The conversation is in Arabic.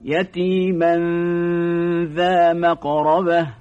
يتيما ذا مقربه